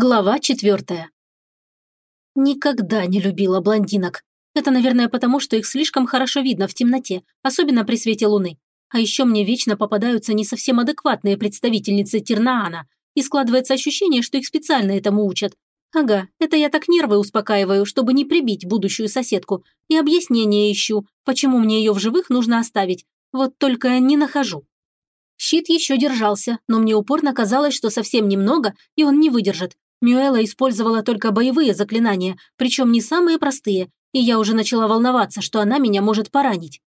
Глава четвертая. Никогда не любила блондинок. Это, наверное, потому, что их слишком хорошо видно в темноте, особенно при свете луны. А еще мне вечно попадаются не совсем адекватные представительницы Тернаана, и складывается ощущение, что их специально этому учат. Ага, это я так нервы успокаиваю, чтобы не прибить будущую соседку, и объяснение ищу, почему мне ее в живых нужно оставить. Вот только не нахожу. Щит еще держался, но мне упорно казалось, что совсем немного, и он не выдержит. Мюэла использовала только боевые заклинания, причем не самые простые, и я уже начала волноваться, что она меня может поранить.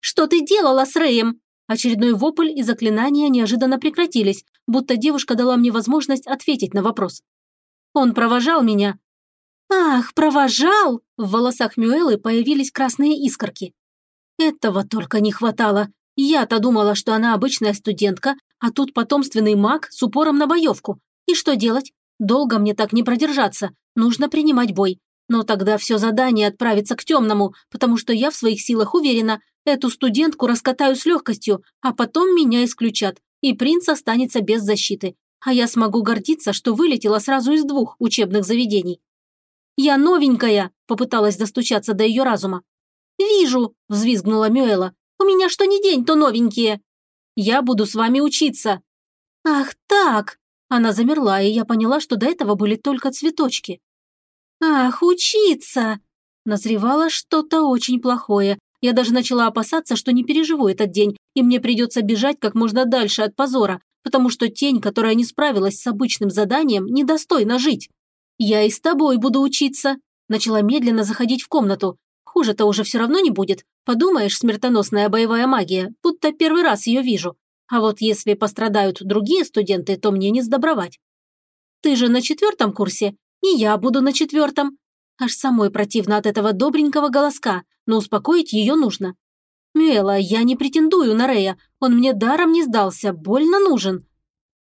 «Что ты делала с Рэем?» Очередной вопль и заклинания неожиданно прекратились, будто девушка дала мне возможность ответить на вопрос. Он провожал меня. «Ах, провожал!» В волосах Мюэлы появились красные искорки. Этого только не хватало. Я-то думала, что она обычная студентка, а тут потомственный маг с упором на боевку. И что делать? Долго мне так не продержаться, нужно принимать бой. Но тогда все задание отправится к темному, потому что я в своих силах уверена, эту студентку раскатаю с легкостью, а потом меня исключат, и принц останется без защиты. А я смогу гордиться, что вылетела сразу из двух учебных заведений. «Я новенькая!» – попыталась достучаться до ее разума. «Вижу!» – взвизгнула Мюэла. «У меня что ни день, то новенькие!» «Я буду с вами учиться!» «Ах так!» Она замерла, и я поняла, что до этого были только цветочки. «Ах, учиться!» Назревало что-то очень плохое. Я даже начала опасаться, что не переживу этот день, и мне придется бежать как можно дальше от позора, потому что тень, которая не справилась с обычным заданием, недостойна жить. «Я и с тобой буду учиться», начала медленно заходить в комнату. Хуже-то уже все равно не будет. Подумаешь, смертоносная боевая магия, будто первый раз ее вижу. А вот если пострадают другие студенты, то мне не сдобровать. Ты же на четвертом курсе, и я буду на четвертом. Аж самой противно от этого добренького голоска, но успокоить ее нужно. Мюэла, я не претендую на Рея, он мне даром не сдался, больно нужен.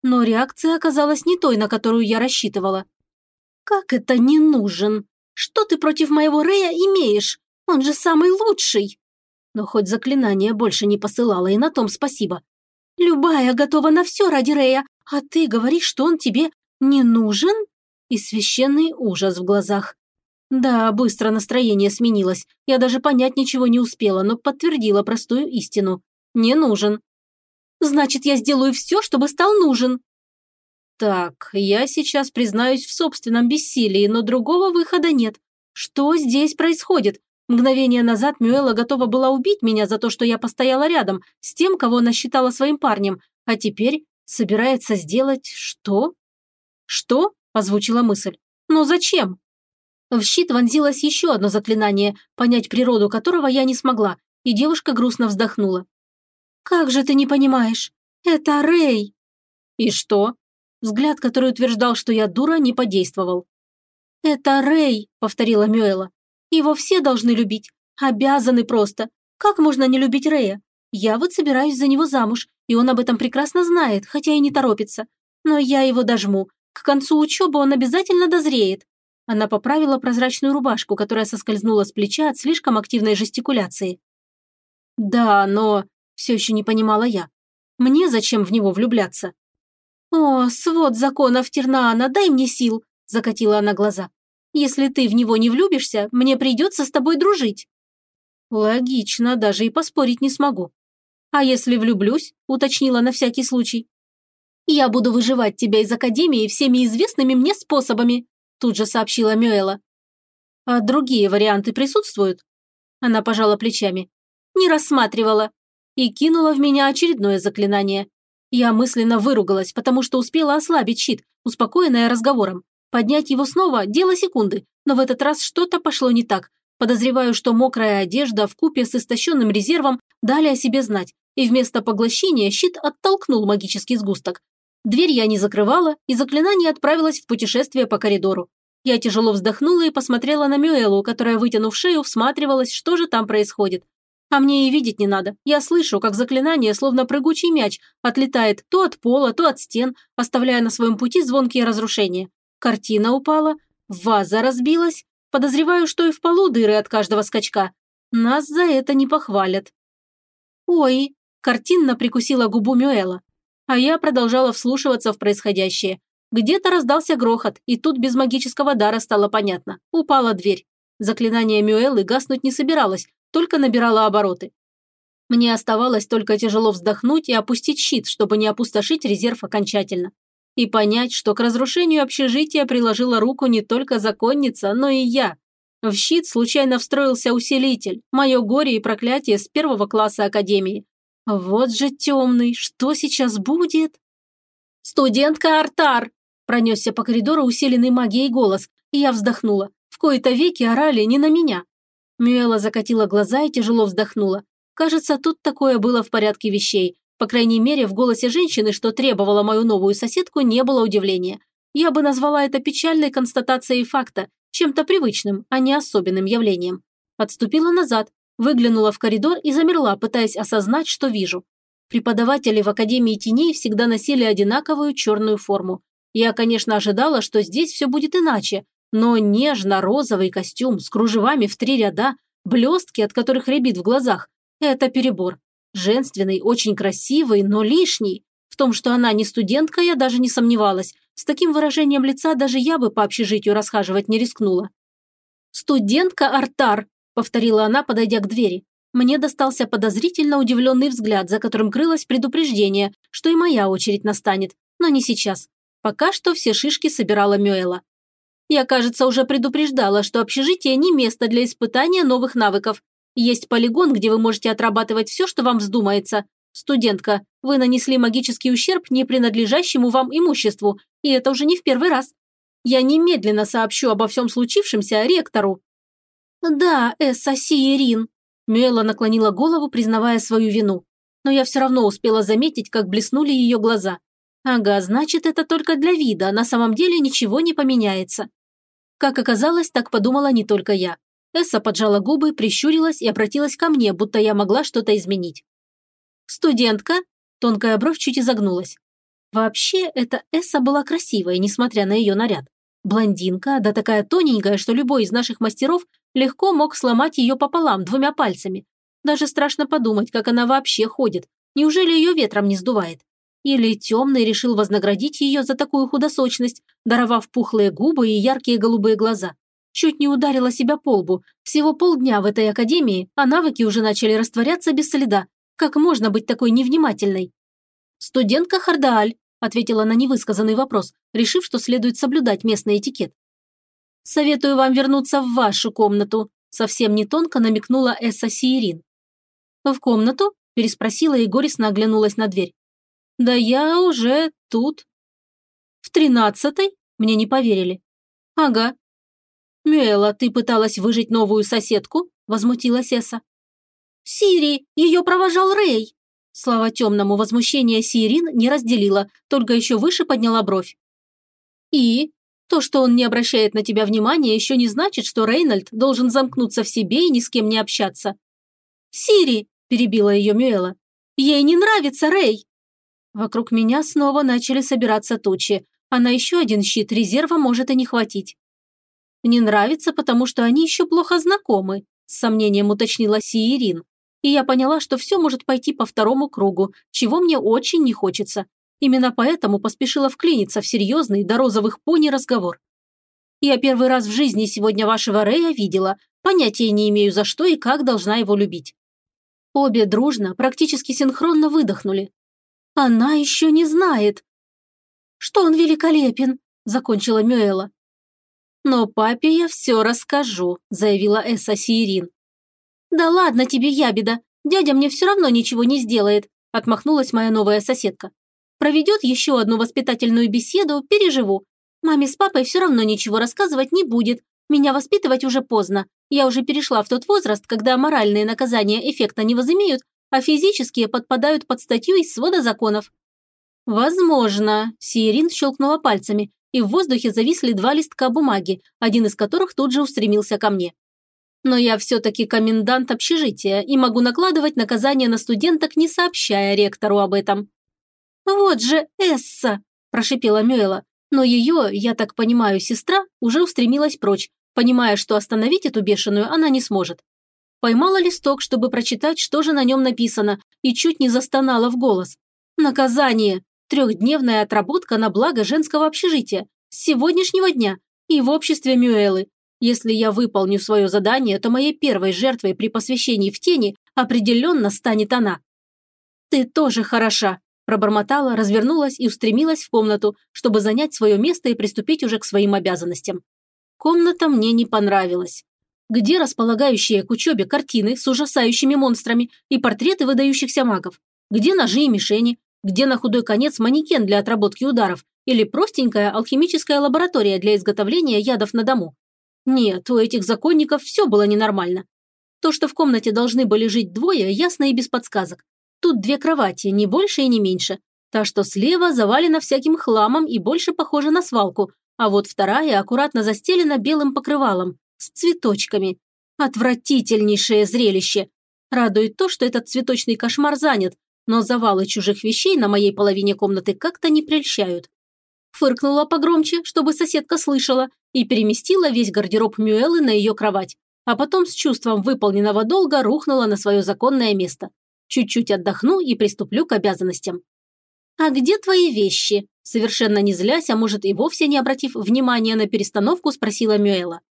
Но реакция оказалась не той, на которую я рассчитывала. Как это не нужен? Что ты против моего Рея имеешь? Он же самый лучший. Но хоть заклинание больше не посылала, и на том спасибо. Любая готова на все ради Рея, а ты говоришь, что он тебе не нужен?» И священный ужас в глазах. Да, быстро настроение сменилось. Я даже понять ничего не успела, но подтвердила простую истину. Не нужен. «Значит, я сделаю все, чтобы стал нужен». Так, я сейчас признаюсь в собственном бессилии, но другого выхода нет. Что здесь происходит? Мгновение назад Мюэла готова была убить меня за то, что я постояла рядом с тем, кого она считала своим парнем, а теперь собирается сделать что? Что? озвучила мысль. Но зачем? В щит вонзилось еще одно заклинание, понять природу которого я не смогла, и девушка грустно вздохнула. «Как же ты не понимаешь? Это Рэй!» «И что?» Взгляд, который утверждал, что я дура, не подействовал. «Это Рэй», — повторила Мюэла. Его все должны любить. Обязаны просто. Как можно не любить Рея? Я вот собираюсь за него замуж, и он об этом прекрасно знает, хотя и не торопится. Но я его дожму. К концу учебы он обязательно дозреет. Она поправила прозрачную рубашку, которая соскользнула с плеча от слишком активной жестикуляции. «Да, но...» – все еще не понимала я. «Мне зачем в него влюбляться?» «О, свод законов Тернаана, дай мне сил!» – закатила она глаза. Если ты в него не влюбишься, мне придется с тобой дружить». «Логично, даже и поспорить не смогу». «А если влюблюсь?» – уточнила на всякий случай. «Я буду выживать тебя из Академии всеми известными мне способами», – тут же сообщила Мюэла. «А другие варианты присутствуют?» Она пожала плечами. «Не рассматривала». И кинула в меня очередное заклинание. Я мысленно выругалась, потому что успела ослабить щит, успокоенная разговором. Поднять его снова – дело секунды, но в этот раз что-то пошло не так. Подозреваю, что мокрая одежда в купе с истощенным резервом дали о себе знать, и вместо поглощения щит оттолкнул магический сгусток. Дверь я не закрывала, и заклинание отправилось в путешествие по коридору. Я тяжело вздохнула и посмотрела на Мюэлу, которая, вытянув шею, всматривалась, что же там происходит. А мне и видеть не надо. Я слышу, как заклинание, словно прыгучий мяч, отлетает то от пола, то от стен, оставляя на своем пути звонкие разрушения. Картина упала, ваза разбилась. Подозреваю, что и в полу дыры от каждого скачка. Нас за это не похвалят. Ой, картинно прикусила губу Мюэла. А я продолжала вслушиваться в происходящее. Где-то раздался грохот, и тут без магического дара стало понятно. Упала дверь. Заклинание Мюэллы гаснуть не собиралось, только набирало обороты. Мне оставалось только тяжело вздохнуть и опустить щит, чтобы не опустошить резерв окончательно. И понять, что к разрушению общежития приложила руку не только законница, но и я. В щит случайно встроился усилитель, мое горе и проклятие с первого класса академии. Вот же темный, что сейчас будет? «Студентка Артар!» – пронесся по коридору усиленный магией голос, и я вздохнула. В кои-то веки орали не на меня. Мюэла закатила глаза и тяжело вздохнула. Кажется, тут такое было в порядке вещей. По крайней мере, в голосе женщины, что требовала мою новую соседку, не было удивления. Я бы назвала это печальной констатацией факта, чем-то привычным, а не особенным явлением. Отступила назад, выглянула в коридор и замерла, пытаясь осознать, что вижу. Преподаватели в Академии теней всегда носили одинаковую черную форму. Я, конечно, ожидала, что здесь все будет иначе, но нежно-розовый костюм с кружевами в три ряда, блестки, от которых рябит в глазах, это перебор. Женственный, очень красивый, но лишний. В том, что она не студентка, я даже не сомневалась. С таким выражением лица даже я бы по общежитию расхаживать не рискнула. «Студентка Артар», – повторила она, подойдя к двери. Мне достался подозрительно удивленный взгляд, за которым крылось предупреждение, что и моя очередь настанет, но не сейчас. Пока что все шишки собирала Мюэла. Я, кажется, уже предупреждала, что общежитие не место для испытания новых навыков, есть полигон, где вы можете отрабатывать все, что вам вздумается. Студентка, вы нанесли магический ущерб не принадлежащему вам имуществу, и это уже не в первый раз. Я немедленно сообщу обо всем случившемся ректору». «Да, Эсса Сиерин», – Мюэла наклонила голову, признавая свою вину. Но я все равно успела заметить, как блеснули ее глаза. Ага, значит, это только для вида, на самом деле ничего не поменяется. Как оказалось, так подумала не только я. Эсса поджала губы, прищурилась и обратилась ко мне, будто я могла что-то изменить. «Студентка?» – тонкая бровь чуть изогнулась. Вообще, эта Эсса была красивая, несмотря на ее наряд. Блондинка, да такая тоненькая, что любой из наших мастеров легко мог сломать ее пополам двумя пальцами. Даже страшно подумать, как она вообще ходит. Неужели ее ветром не сдувает? Или темный решил вознаградить ее за такую худосочность, даровав пухлые губы и яркие голубые глаза? Чуть не ударила себя по лбу. Всего полдня в этой академии, а навыки уже начали растворяться без следа. Как можно быть такой невнимательной? «Студентка Хардааль», – ответила на невысказанный вопрос, решив, что следует соблюдать местный этикет. «Советую вам вернуться в вашу комнату», – совсем не тонко намекнула Эсса Сиерин. «В комнату?» – переспросила и горестно оглянулась на дверь. «Да я уже тут». «В тринадцатой?» – мне не поверили. «Ага, «Мюэла, ты пыталась выжить новую соседку?» – возмутилась Эсса. «Сири, ее провожал Рэй!» Слава темному возмущения Сирин не разделила, только еще выше подняла бровь. «И? То, что он не обращает на тебя внимания, еще не значит, что Рейнольд должен замкнуться в себе и ни с кем не общаться». «Сири!» – перебила ее Мюэла. «Ей не нравится Рэй!» Вокруг меня снова начали собираться тучи, а на еще один щит резерва может и не хватить. Не нравится, потому что они еще плохо знакомы», с сомнением уточнила Сиерин. И я поняла, что все может пойти по второму кругу, чего мне очень не хочется. Именно поэтому поспешила вклиниться в серьезный до розовых пони разговор. Я первый раз в жизни сегодня вашего Рэя видела, понятия не имею, за что и как должна его любить. Обе дружно, практически синхронно выдохнули. Она еще не знает. Что он великолепен, закончила Мюэла. «Но папе я все расскажу», – заявила Эсса Сиерин. «Да ладно тебе, ябеда, дядя мне все равно ничего не сделает», – отмахнулась моя новая соседка. «Проведет еще одну воспитательную беседу, переживу. Маме с папой все равно ничего рассказывать не будет. Меня воспитывать уже поздно. Я уже перешла в тот возраст, когда моральные наказания эффекта не возымеют, а физические подпадают под статью из свода законов». «Возможно», – Сиерин щелкнула пальцами, и в воздухе зависли два листка бумаги, один из которых тут же устремился ко мне. Но я все-таки комендант общежития и могу накладывать наказание на студенток, не сообщая ректору об этом. «Вот же Эсса!» – прошипела Мюэла. Но ее, я так понимаю, сестра уже устремилась прочь, понимая, что остановить эту бешеную она не сможет. Поймала листок, чтобы прочитать, что же на нем написано, и чуть не застонала в голос. «Наказание! Трехдневная отработка на благо женского общежития. С сегодняшнего дня. И в обществе Мюэлы. Если я выполню свое задание, то моей первой жертвой при посвящении в тени определенно станет она. «Ты тоже хороша», – пробормотала, развернулась и устремилась в комнату, чтобы занять свое место и приступить уже к своим обязанностям. Комната мне не понравилась. Где располагающие к учебе картины с ужасающими монстрами и портреты выдающихся магов? Где ножи и мишени? Где на худой конец манекен для отработки ударов? Или простенькая алхимическая лаборатория для изготовления ядов на дому? Нет, у этих законников все было ненормально. То, что в комнате должны были жить двое, ясно и без подсказок. Тут две кровати, не больше и не меньше. Та, что слева, завалена всяким хламом и больше похожа на свалку, а вот вторая аккуратно застелена белым покрывалом, с цветочками. Отвратительнейшее зрелище. Радует то, что этот цветочный кошмар занят, но завалы чужих вещей на моей половине комнаты как-то не прельщают. Фыркнула погромче, чтобы соседка слышала, и переместила весь гардероб Мюэлы на ее кровать, а потом с чувством выполненного долга рухнула на свое законное место. Чуть-чуть отдохну и приступлю к обязанностям. «А где твои вещи?» Совершенно не злясь, а может и вовсе не обратив внимания на перестановку, спросила Мюэла.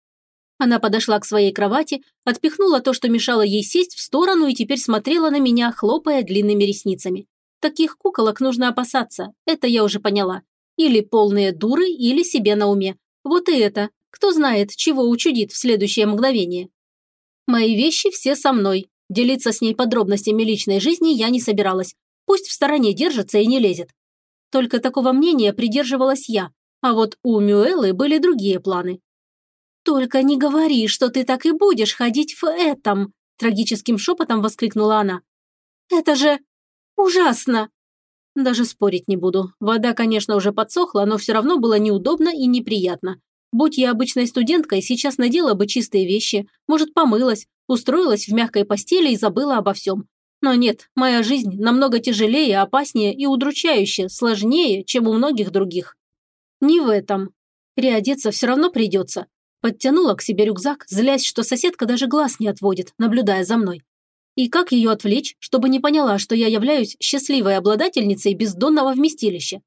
Она подошла к своей кровати, отпихнула то, что мешало ей сесть в сторону и теперь смотрела на меня, хлопая длинными ресницами. Таких куколок нужно опасаться, это я уже поняла. Или полные дуры, или себе на уме. Вот и это. Кто знает, чего учудит в следующее мгновение. Мои вещи все со мной. Делиться с ней подробностями личной жизни я не собиралась. Пусть в стороне держится и не лезет. Только такого мнения придерживалась я. А вот у Мюэлы были другие планы. «Только не говори, что ты так и будешь ходить в этом!» Трагическим шепотом воскликнула она. «Это же ужасно!» Даже спорить не буду. Вода, конечно, уже подсохла, но все равно было неудобно и неприятно. Будь я обычной студенткой, сейчас надела бы чистые вещи, может, помылась, устроилась в мягкой постели и забыла обо всем. Но нет, моя жизнь намного тяжелее, опаснее и удручающе, сложнее, чем у многих других. Не в этом. Переодеться все равно придется. Подтянула к себе рюкзак, злясь, что соседка даже глаз не отводит, наблюдая за мной. И как ее отвлечь, чтобы не поняла, что я являюсь счастливой обладательницей бездонного вместилища?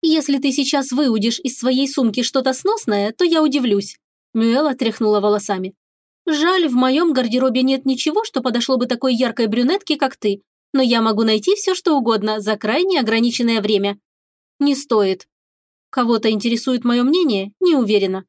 «Если ты сейчас выудишь из своей сумки что-то сносное, то я удивлюсь», Мюэла тряхнула волосами. «Жаль, в моем гардеробе нет ничего, что подошло бы такой яркой брюнетке, как ты, но я могу найти все, что угодно за крайне ограниченное время». «Не стоит». Кого-то интересует мое мнение? Не уверена.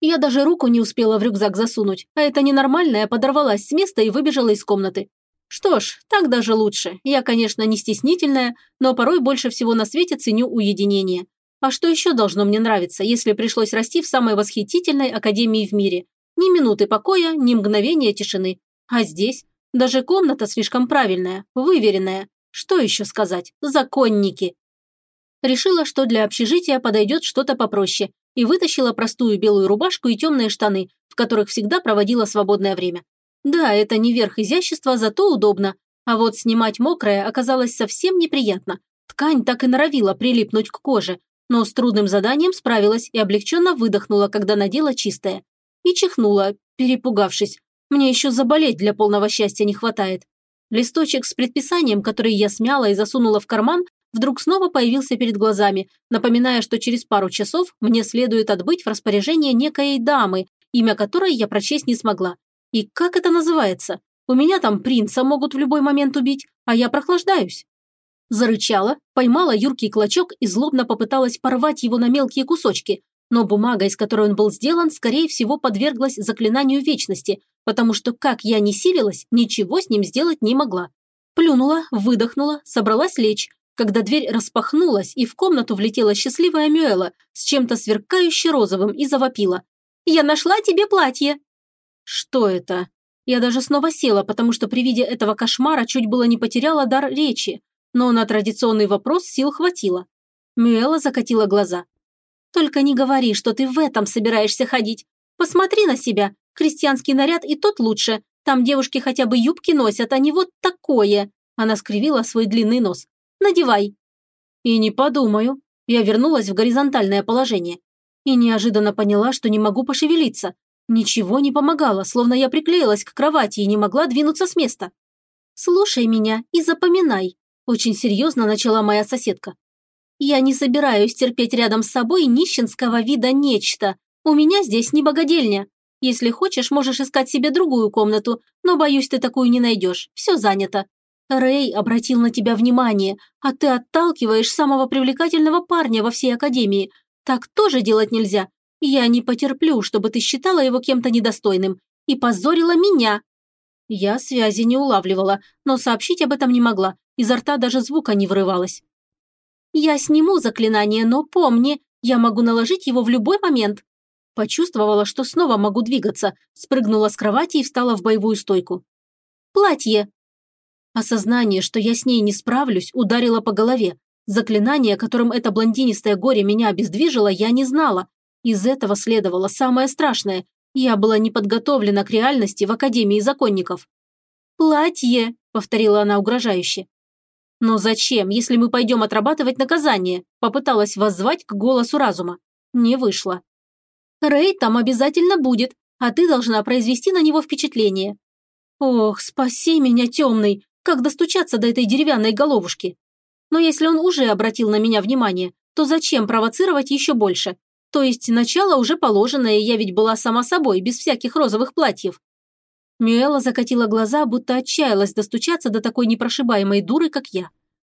Я даже руку не успела в рюкзак засунуть, а эта ненормальная подорвалась с места и выбежала из комнаты. Что ж, так даже лучше. Я, конечно, не стеснительная, но порой больше всего на свете ценю уединение. А что еще должно мне нравиться, если пришлось расти в самой восхитительной академии в мире? Ни минуты покоя, ни мгновения тишины. А здесь даже комната слишком правильная, выверенная. Что еще сказать? Законники. Решила, что для общежития подойдет что-то попроще, и вытащила простую белую рубашку и темные штаны, в которых всегда проводила свободное время. Да, это не верх изящества, зато удобно. А вот снимать мокрое оказалось совсем неприятно. Ткань так и норовила прилипнуть к коже, но с трудным заданием справилась и облегченно выдохнула, когда надела чистое. И чихнула, перепугавшись. Мне еще заболеть для полного счастья не хватает. Листочек с предписанием, который я смяла и засунула в карман, вдруг снова появился перед глазами, напоминая, что через пару часов мне следует отбыть в распоряжение некой дамы, имя которой я прочесть не смогла. И как это называется? У меня там принца могут в любой момент убить, а я прохлаждаюсь. Зарычала, поймала юркий клочок и злобно попыталась порвать его на мелкие кусочки, но бумага, из которой он был сделан, скорее всего, подверглась заклинанию вечности, потому что, как я не силилась, ничего с ним сделать не могла. Плюнула, выдохнула, собралась лечь, когда дверь распахнулась, и в комнату влетела счастливая Мюэла с чем-то сверкающе розовым и завопила. «Я нашла тебе платье!» «Что это?» Я даже снова села, потому что при виде этого кошмара чуть было не потеряла дар речи, но на традиционный вопрос сил хватило. Мюэла закатила глаза. «Только не говори, что ты в этом собираешься ходить. Посмотри на себя. Крестьянский наряд и тот лучше. Там девушки хотя бы юбки носят, а не вот такое». Она скривила свой длинный нос. Надевай». И не подумаю. Я вернулась в горизонтальное положение. И неожиданно поняла, что не могу пошевелиться. Ничего не помогало, словно я приклеилась к кровати и не могла двинуться с места. «Слушай меня и запоминай», – очень серьезно начала моя соседка. Я не собираюсь терпеть рядом с собой нищенского вида нечто. У меня здесь не богадельня. Если хочешь, можешь искать себе другую комнату, но, боюсь, ты такую не найдешь. Все занято. Рэй обратил на тебя внимание, а ты отталкиваешь самого привлекательного парня во всей академии. Так тоже делать нельзя. Я не потерплю, чтобы ты считала его кем-то недостойным. И позорила меня. Я связи не улавливала, но сообщить об этом не могла. Изо рта даже звука не вырывалось. Я сниму заклинание, но помни, я могу наложить его в любой момент. Почувствовала, что снова могу двигаться, спрыгнула с кровати и встала в боевую стойку. Платье. Осознание, что я с ней не справлюсь, ударило по голове. Заклинание, которым это блондинистое горе меня обездвижило, я не знала. Из этого следовало самое страшное. Я была не подготовлена к реальности в Академии законников. «Платье», — повторила она угрожающе. «Но зачем, если мы пойдем отрабатывать наказание?» Попыталась воззвать к голосу разума. Не вышло. «Рэй там обязательно будет, а ты должна произвести на него впечатление». «Ох, спаси меня, темный! Как достучаться до этой деревянной головушки? Но если он уже обратил на меня внимание, то зачем провоцировать еще больше? То есть начало уже положенное, я ведь была сама собой, без всяких розовых платьев. Мюэла закатила глаза, будто отчаялась достучаться до такой непрошибаемой дуры, как я.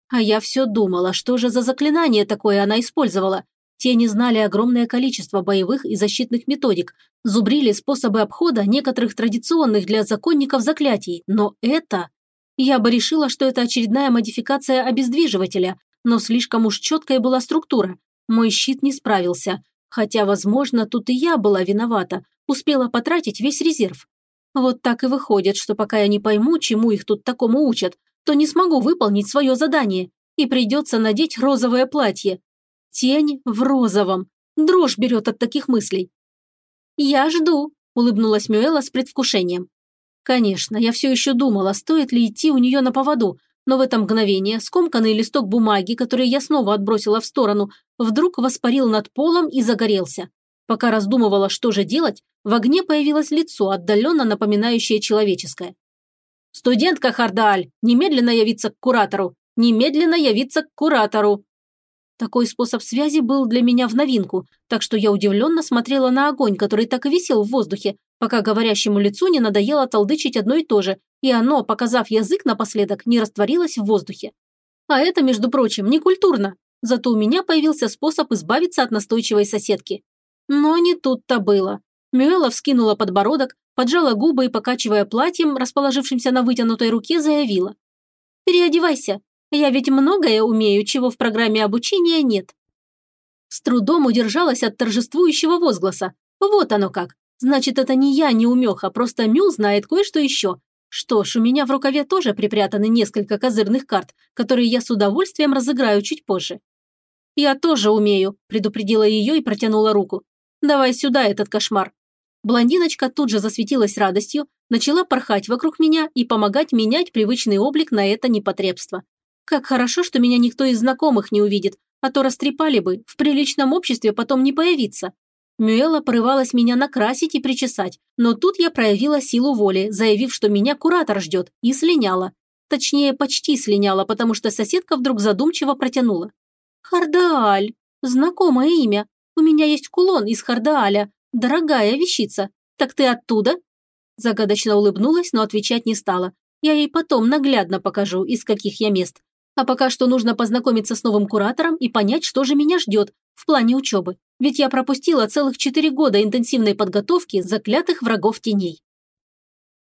А я все думала, что же за заклинание такое она использовала. Те не знали огромное количество боевых и защитных методик, зубрили способы обхода некоторых традиционных для законников заклятий, но это... Я бы решила, что это очередная модификация обездвиживателя, но слишком уж четкая была структура. Мой щит не справился. Хотя, возможно, тут и я была виновата, успела потратить весь резерв. Вот так и выходит, что пока я не пойму, чему их тут такому учат, то не смогу выполнить свое задание, и придется надеть розовое платье. Тень в розовом. Дрожь берет от таких мыслей. «Я жду», – улыбнулась Мюэла с предвкушением. Конечно, я все еще думала, стоит ли идти у нее на поводу, но в это мгновение скомканный листок бумаги, который я снова отбросила в сторону, вдруг воспарил над полом и загорелся. Пока раздумывала, что же делать, в огне появилось лицо, отдаленно напоминающее человеческое. «Студентка Хардааль, немедленно явиться к куратору! Немедленно явиться к куратору!» Такой способ связи был для меня в новинку, так что я удивленно смотрела на огонь, который так и висел в воздухе, пока говорящему лицу не надоело толдычить одно и то же, и оно, показав язык напоследок, не растворилось в воздухе. А это, между прочим, не культурно. Зато у меня появился способ избавиться от настойчивой соседки. Но не тут-то было. Мюэла вскинула подбородок, поджала губы и, покачивая платьем, расположившимся на вытянутой руке, заявила. «Переодевайся. Я ведь многое умею, чего в программе обучения нет». С трудом удержалась от торжествующего возгласа. Вот оно как. Значит, это не я, не умеха, просто Мю знает кое-что еще. Что ж, у меня в рукаве тоже припрятаны несколько козырных карт, которые я с удовольствием разыграю чуть позже. «Я тоже умею», – предупредила ее и протянула руку. Давай сюда этот кошмар». Блондиночка тут же засветилась радостью, начала порхать вокруг меня и помогать менять привычный облик на это непотребство. Как хорошо, что меня никто из знакомых не увидит, а то растрепали бы, в приличном обществе потом не появиться. Мюэла порывалась меня накрасить и причесать, но тут я проявила силу воли, заявив, что меня куратор ждет, и слиняла. Точнее, почти слиняла, потому что соседка вдруг задумчиво протянула. «Хардааль! Знакомое имя. У меня есть кулон из Хардааля. Дорогая вещица. Так ты оттуда?» Загадочно улыбнулась, но отвечать не стала. Я ей потом наглядно покажу, из каких я мест. А пока что нужно познакомиться с новым куратором и понять, что же меня ждет в плане учебы. Ведь я пропустила целых четыре года интенсивной подготовки заклятых врагов теней.